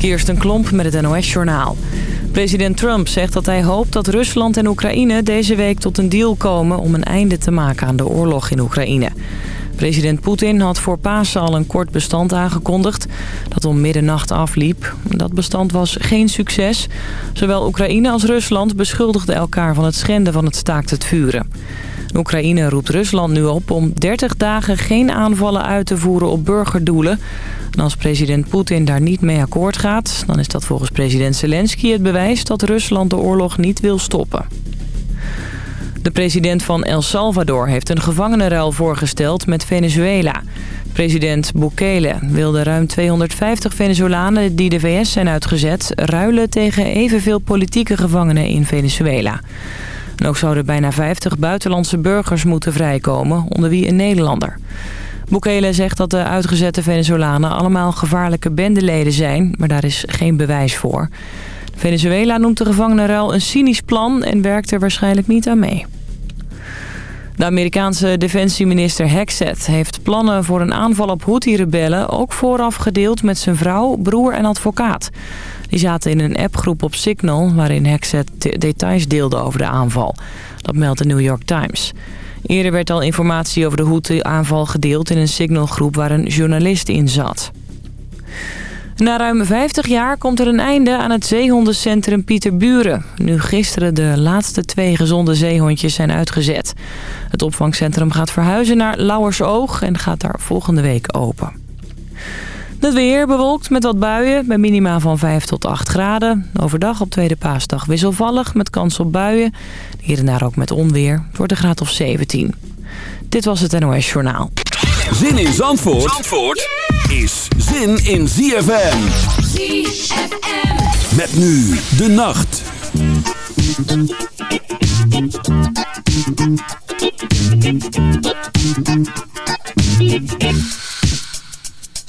Kirsten Klomp met het NOS-journaal. President Trump zegt dat hij hoopt dat Rusland en Oekraïne deze week tot een deal komen... om een einde te maken aan de oorlog in Oekraïne. President Poetin had voor Pasen al een kort bestand aangekondigd... dat om middernacht afliep. Dat bestand was geen succes. Zowel Oekraïne als Rusland beschuldigden elkaar van het schenden van het staakt het vuren. Oekraïne roept Rusland nu op om 30 dagen geen aanvallen uit te voeren op burgerdoelen. En als president Poetin daar niet mee akkoord gaat... dan is dat volgens president Zelensky het bewijs dat Rusland de oorlog niet wil stoppen. De president van El Salvador heeft een gevangenenruil voorgesteld met Venezuela. President Bukele wilde ruim 250 Venezolanen die de VS zijn uitgezet... ruilen tegen evenveel politieke gevangenen in Venezuela. En ook zouden bijna 50 buitenlandse burgers moeten vrijkomen, onder wie een Nederlander. Bukele zegt dat de uitgezette Venezolanen allemaal gevaarlijke bendeleden zijn, maar daar is geen bewijs voor. Venezuela noemt de gevangenenruil een cynisch plan en werkt er waarschijnlijk niet aan mee. De Amerikaanse defensieminister Hexet heeft plannen voor een aanval op Houthi-rebellen... ook vooraf gedeeld met zijn vrouw, broer en advocaat. Die zaten in een appgroep op Signal... waarin Hexet details deelde over de aanval. Dat meldt de New York Times. Eerder werd al informatie over de Houthi-aanval gedeeld... in een Signal-groep waar een journalist in zat. Na ruim 50 jaar komt er een einde aan het zeehondencentrum Pieterburen. Nu gisteren de laatste twee gezonde zeehondjes zijn uitgezet. Het opvangcentrum gaat verhuizen naar Lauwersoog en gaat daar volgende week open. Het weer bewolkt met wat buien bij minima van 5 tot 8 graden. Overdag op tweede paasdag wisselvallig met kans op buien. Hier en daar ook met onweer. Het wordt een graad of 17. Dit was het NOS Journaal. Zin in Zandvoort, Zandvoort is zin in ZFM. ZFM. Met nu de nacht.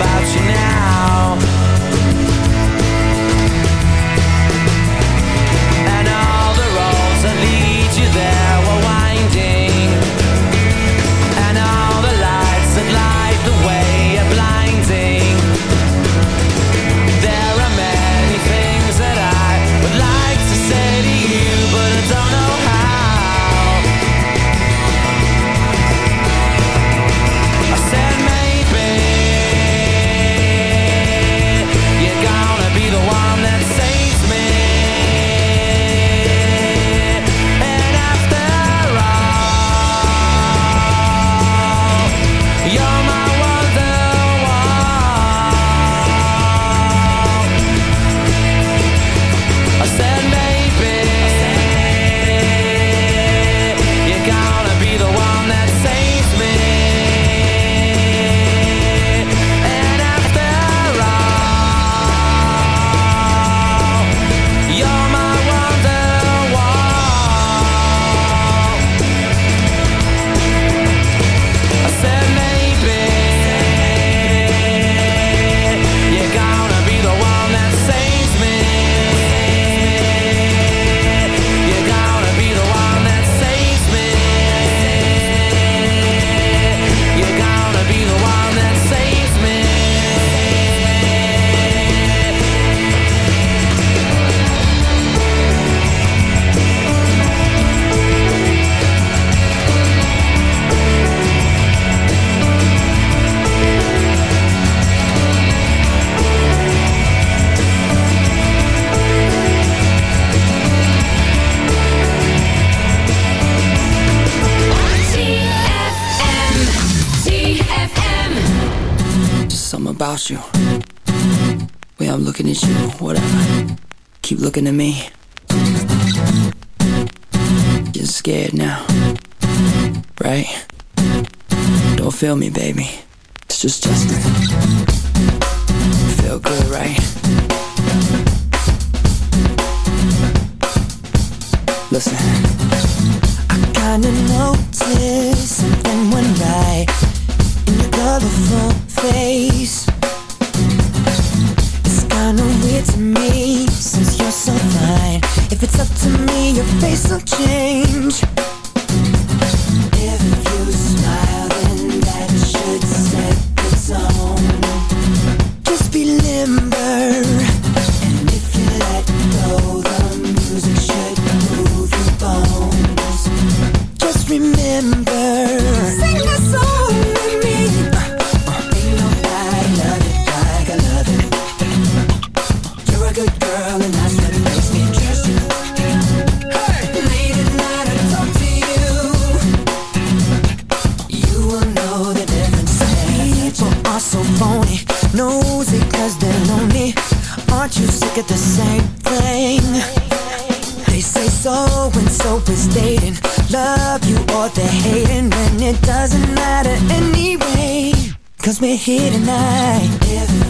About you now. About you. Way I'm looking at you, whatever. Keep looking at me. Getting scared now. Right? Don't feel me, baby. It's just Justin. Feel good, right? Listen. I kinda noticed something went right in your colorful face. To me since you're so fine. If it's up to me, your face will change. If Cause we're here tonight.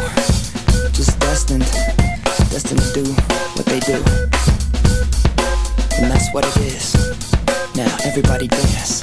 Everybody dance.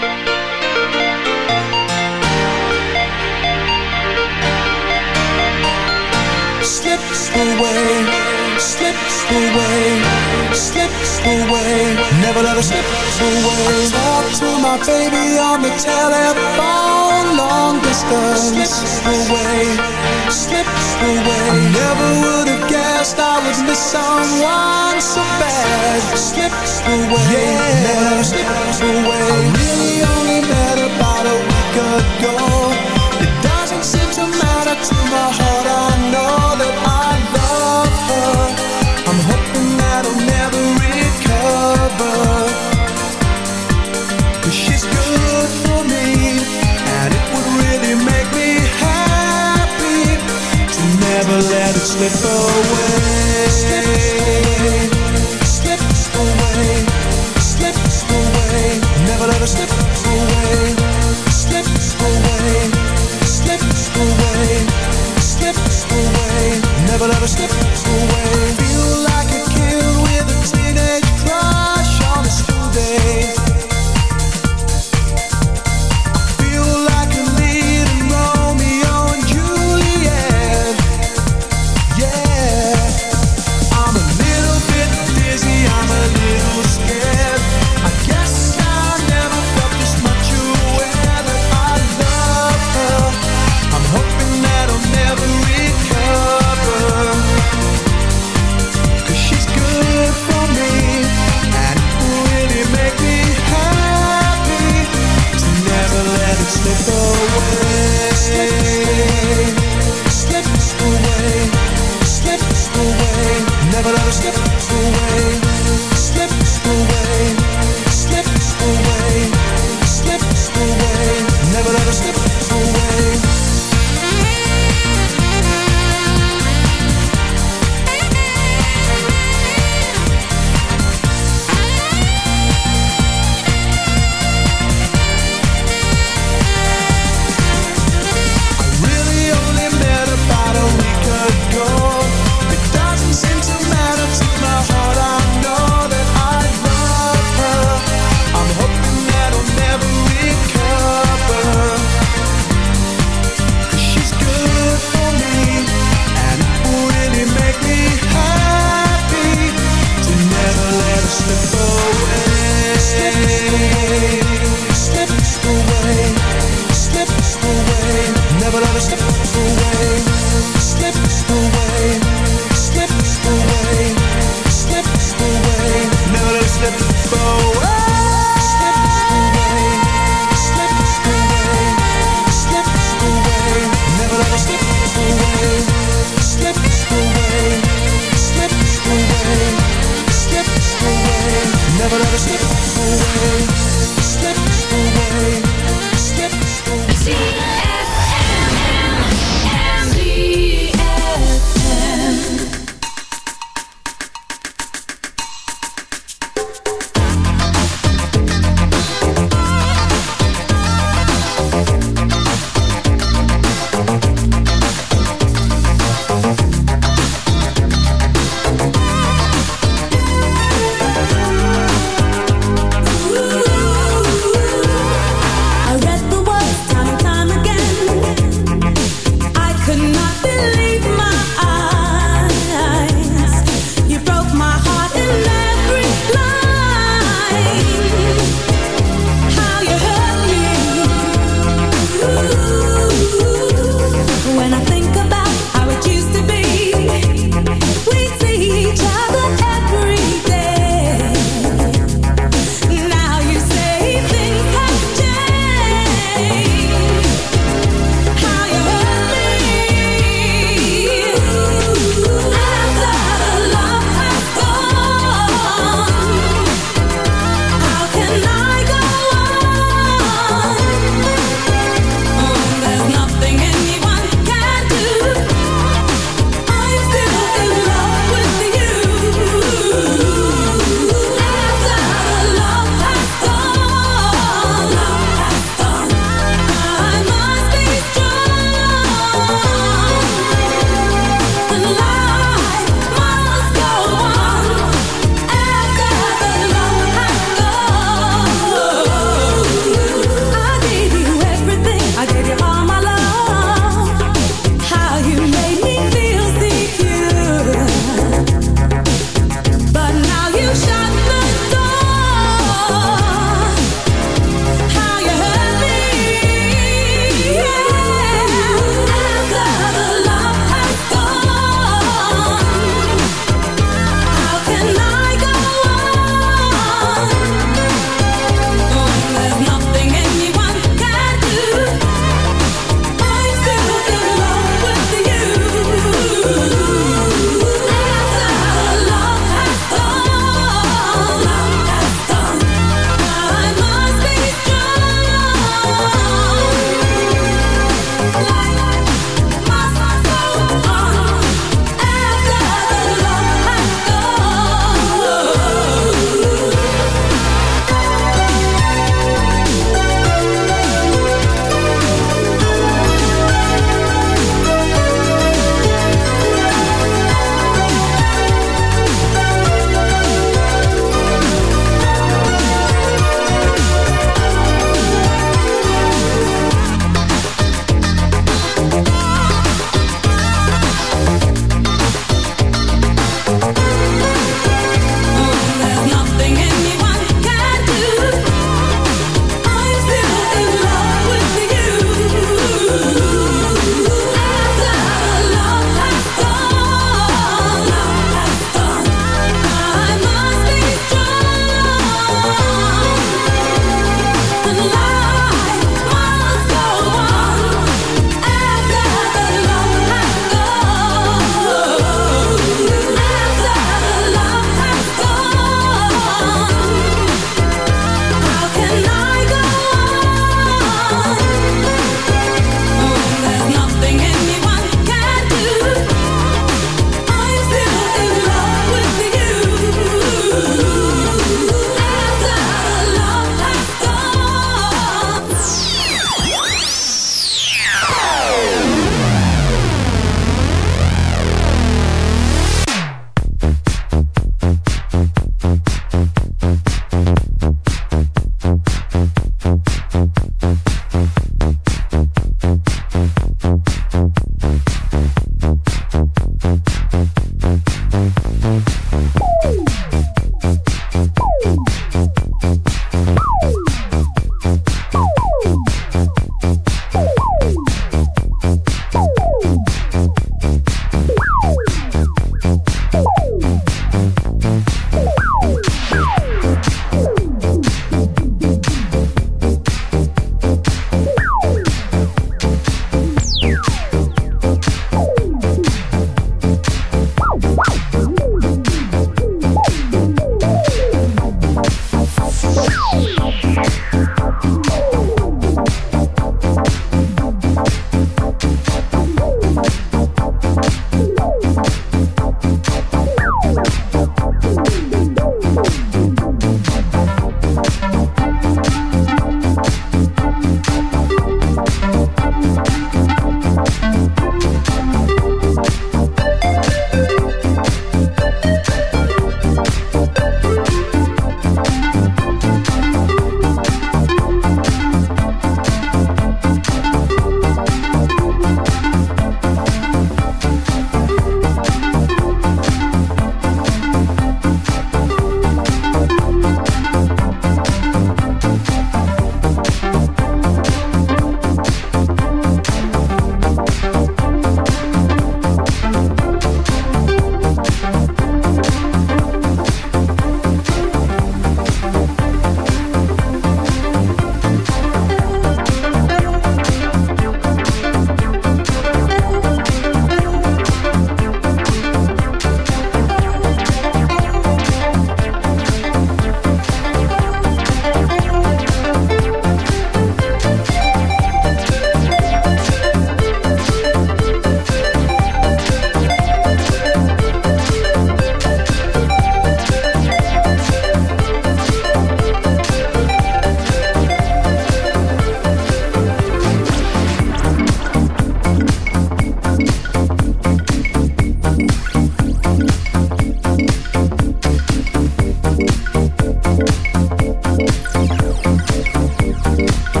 you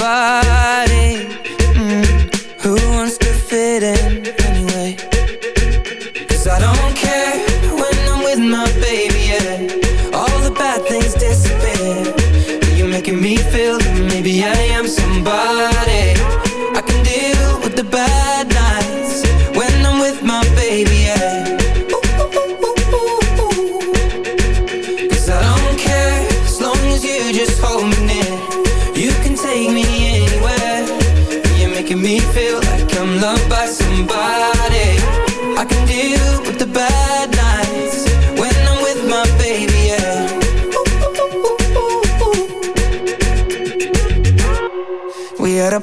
nobody.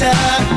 time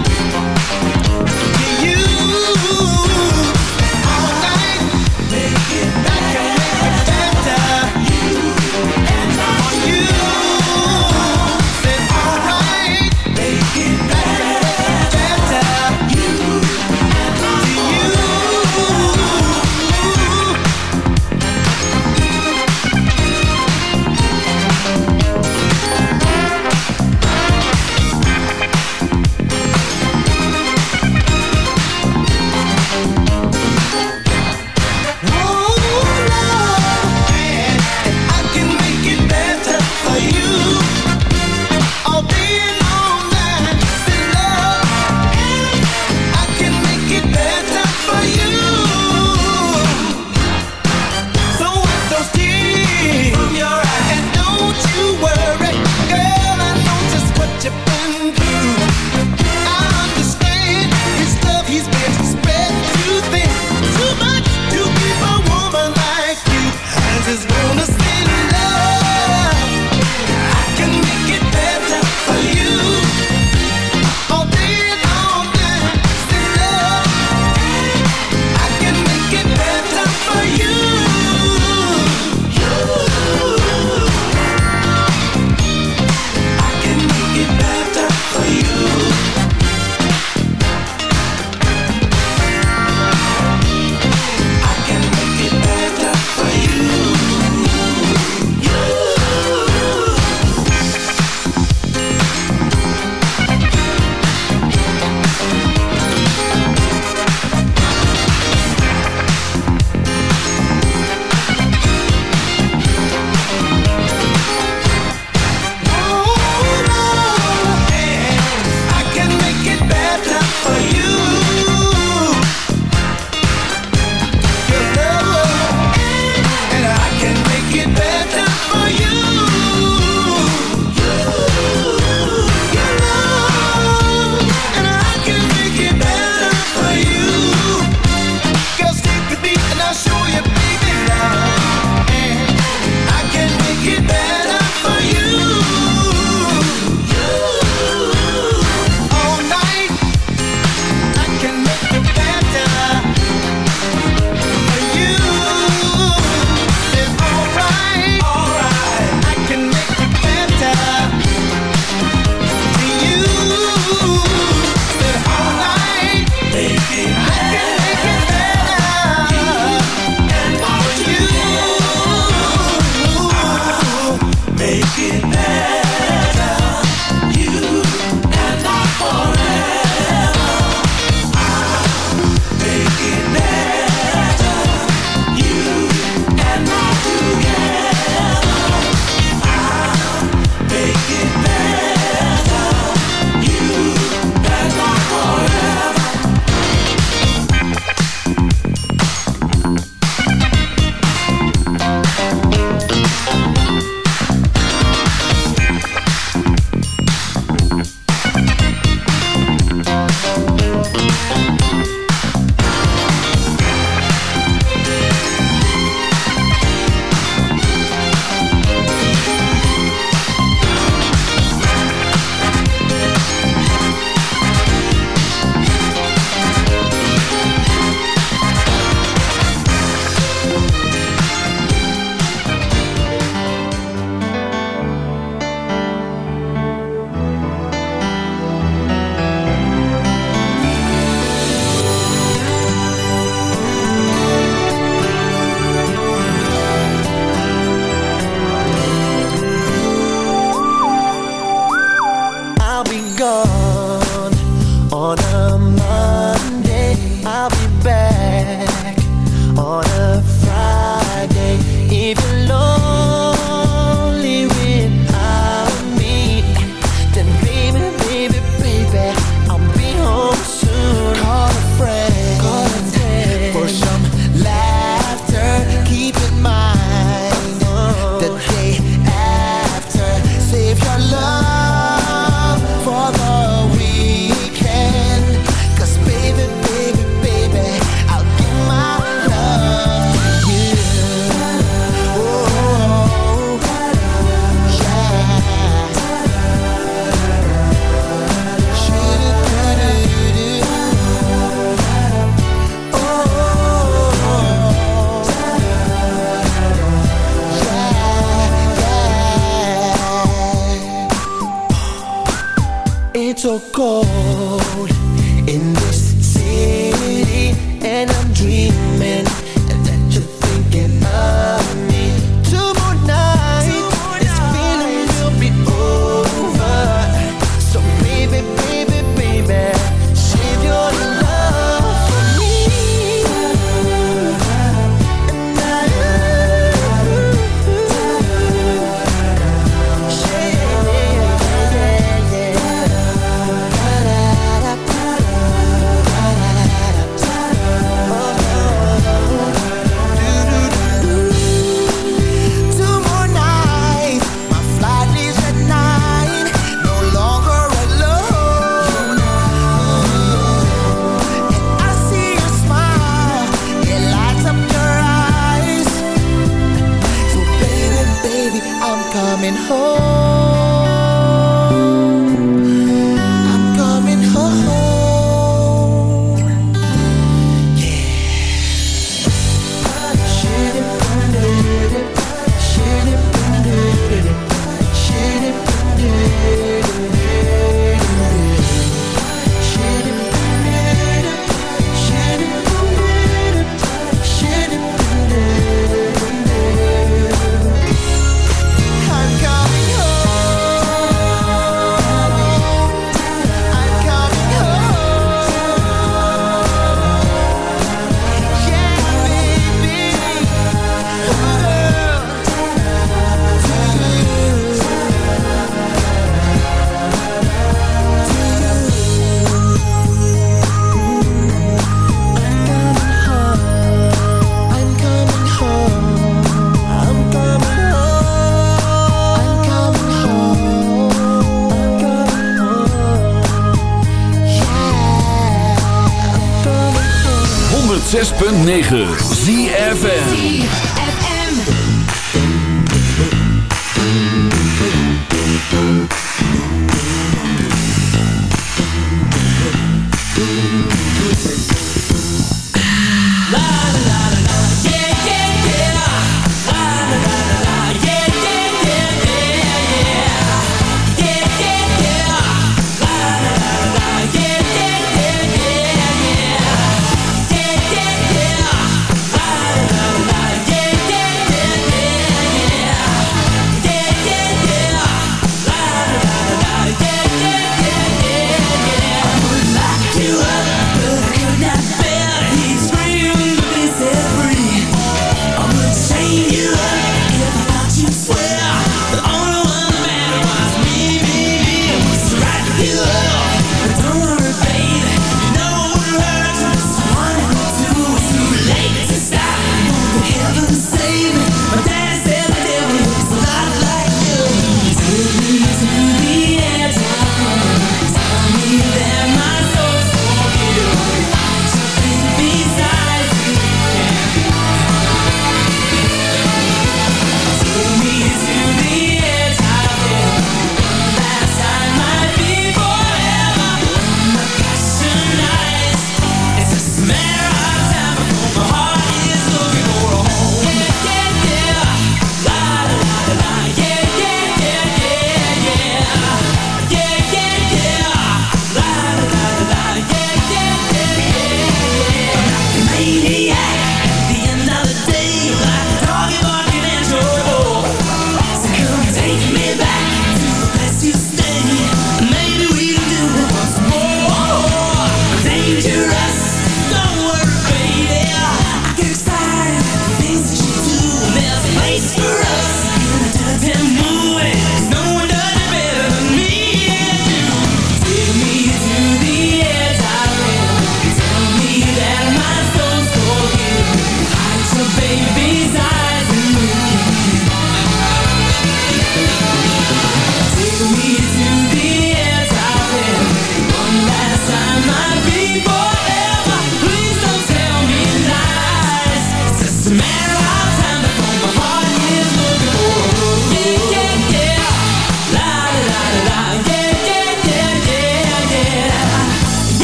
9.